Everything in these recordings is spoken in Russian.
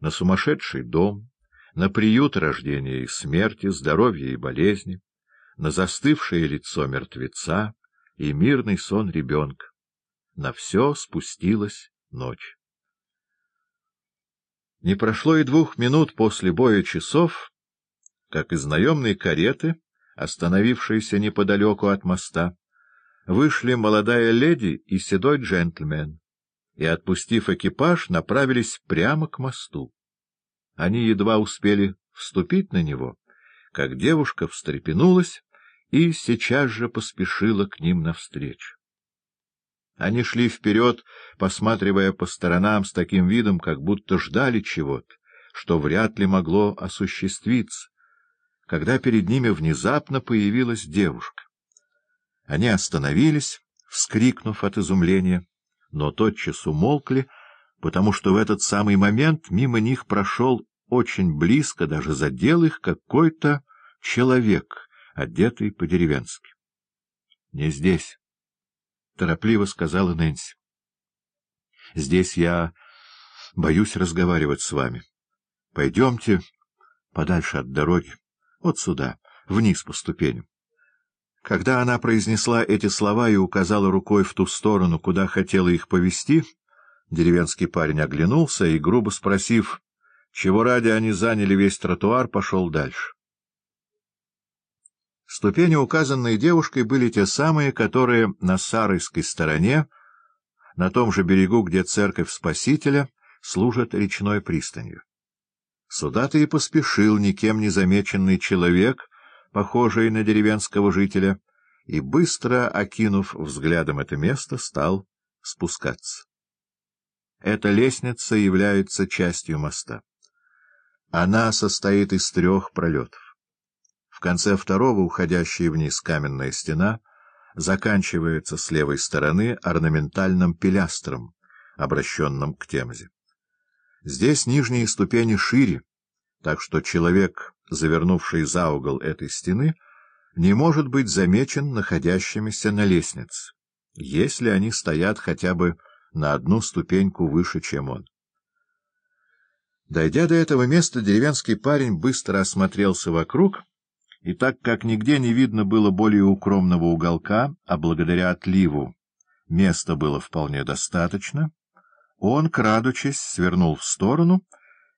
на сумасшедший дом, на приют рождения и смерти, здоровья и болезни, на застывшее лицо мертвеца и мирный сон ребенка. На все спустилась ночь. Не прошло и двух минут после боя часов, как из наемной кареты, остановившейся неподалеку от моста, вышли молодая леди и седой джентльмен, и, отпустив экипаж, направились прямо к мосту. Они едва успели вступить на него, как девушка встрепенулась и сейчас же поспешила к ним навстречу. Они шли вперед, посматривая по сторонам с таким видом, как будто ждали чего-то, что вряд ли могло осуществиться, когда перед ними внезапно появилась девушка. Они остановились, вскрикнув от изумления, но тотчас умолкли, потому что в этот самый момент мимо них прошел очень близко, даже задел их какой-то человек, одетый по-деревенски. — Не здесь, — торопливо сказала Нэнси. — Здесь я боюсь разговаривать с вами. Пойдемте подальше от дороги, вот сюда, вниз по ступеням. Когда она произнесла эти слова и указала рукой в ту сторону, куда хотела их повести, деревенский парень оглянулся и, грубо спросив, чего ради они заняли весь тротуар, пошел дальше. Ступени, указанные девушкой, были те самые, которые на Саройской стороне, на том же берегу, где церковь Спасителя, служит речной пристанью. Сюда-то и поспешил никем не замеченный человек, похожий на деревенского жителя, и, быстро окинув взглядом это место, стал спускаться. Эта лестница является частью моста. Она состоит из трех пролетов. В конце второго, уходящая вниз каменная стена, заканчивается с левой стороны орнаментальным пилястром, обращенным к Темзе. Здесь нижние ступени шире, так что человек, завернувший за угол этой стены, не может быть замечен находящимися на лестнице, если они стоят хотя бы на одну ступеньку выше, чем он. Дойдя до этого места, деревенский парень быстро осмотрелся вокруг — и так как нигде не видно было более укромного уголка, а благодаря отливу места было вполне достаточно, он, крадучись, свернул в сторону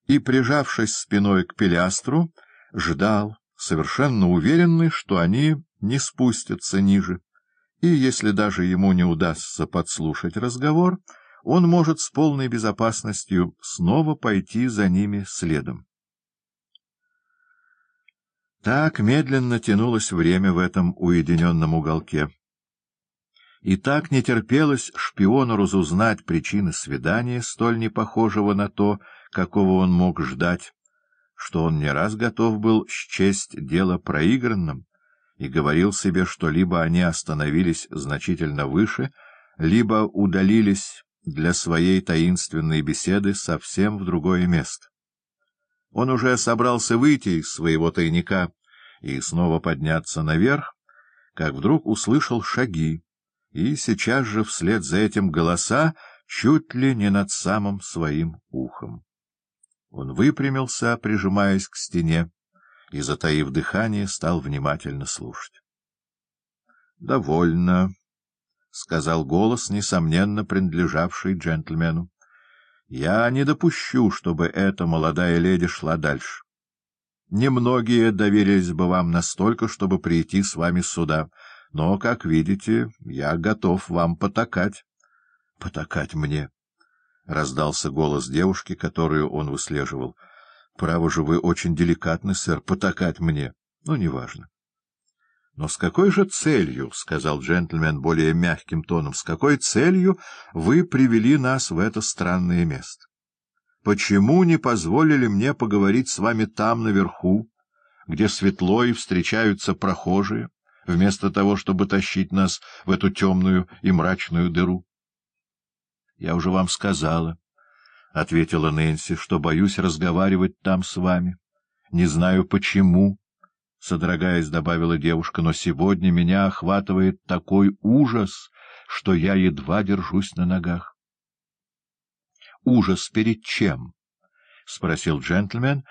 и, прижавшись спиной к пилястру, ждал, совершенно уверенный, что они не спустятся ниже, и если даже ему не удастся подслушать разговор, он может с полной безопасностью снова пойти за ними следом. Так медленно тянулось время в этом уединенном уголке. И так не терпелось шпиону разузнать причины свидания, столь непохожего на то, какого он мог ждать, что он не раз готов был счесть дело проигранным и говорил себе, что либо они остановились значительно выше, либо удалились для своей таинственной беседы совсем в другое место. Он уже собрался выйти из своего тайника и снова подняться наверх, как вдруг услышал шаги, и сейчас же вслед за этим голоса чуть ли не над самым своим ухом. Он выпрямился, прижимаясь к стене, и, затаив дыхание, стал внимательно слушать. — Довольно, — сказал голос, несомненно принадлежавший джентльмену. Я не допущу, чтобы эта молодая леди шла дальше. Немногие доверились бы вам настолько, чтобы прийти с вами сюда, но, как видите, я готов вам потакать. — Потакать мне? — раздался голос девушки, которую он выслеживал. — Право же вы очень деликатны, сэр, потакать мне. Ну, неважно. — Но с какой же целью, — сказал джентльмен более мягким тоном, — с какой целью вы привели нас в это странное место? Почему не позволили мне поговорить с вами там, наверху, где светло и встречаются прохожие, вместо того, чтобы тащить нас в эту темную и мрачную дыру? — Я уже вам сказала, — ответила Нэнси, — что боюсь разговаривать там с вами. Не знаю, почему, — содрогаясь, добавила девушка, — но сегодня меня охватывает такой ужас, что я едва держусь на ногах. — Ужас перед чем? — спросил джентльмен,